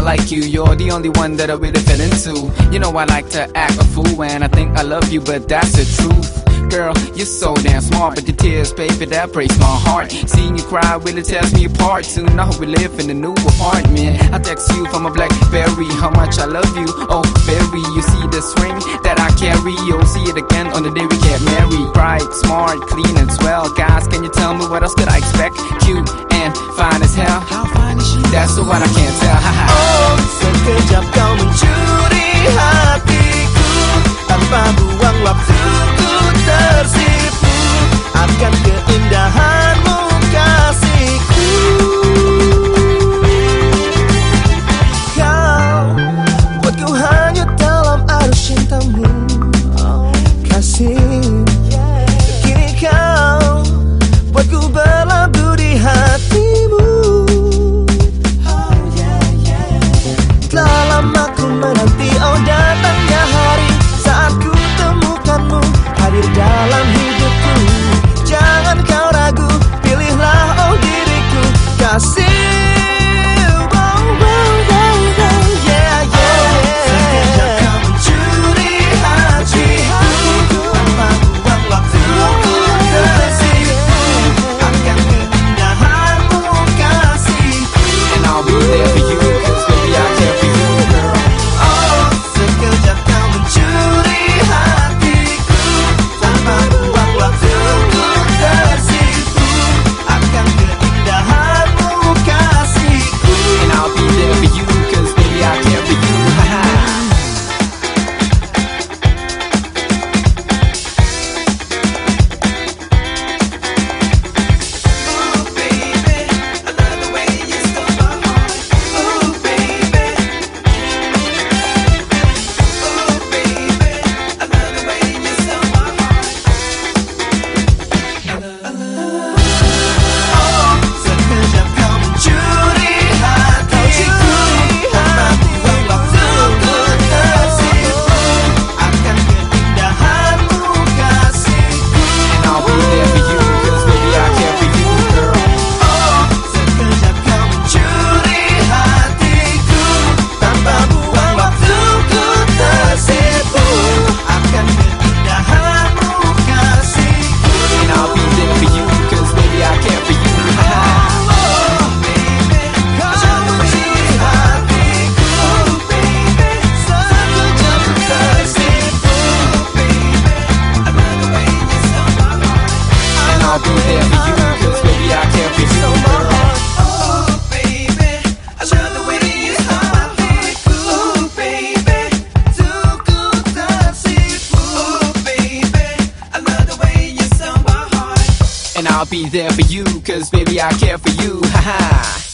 like you. You're the only one that I really fit into. You know I like to act a fool and I think I love you, but that's the truth. Girl, you're so damn smart, but your tears, baby, that breaks my heart. Seeing you cry really tears me apart. Soon I hope we live in a new apartment. I text you from a Blackberry, how much I love you. Oh, very, you see this ring that I carry. You'll see it again on the day we get married. Bright, smart, clean, and swell. Guys, can you tell me what else could I expect? Cute and fine as hell. How fine is she? That's the one I can't tell. Oh, sekejap kau mencuri hatiku Tanpa buang waktuku I'll be there for you, cause baby I care for you, haha.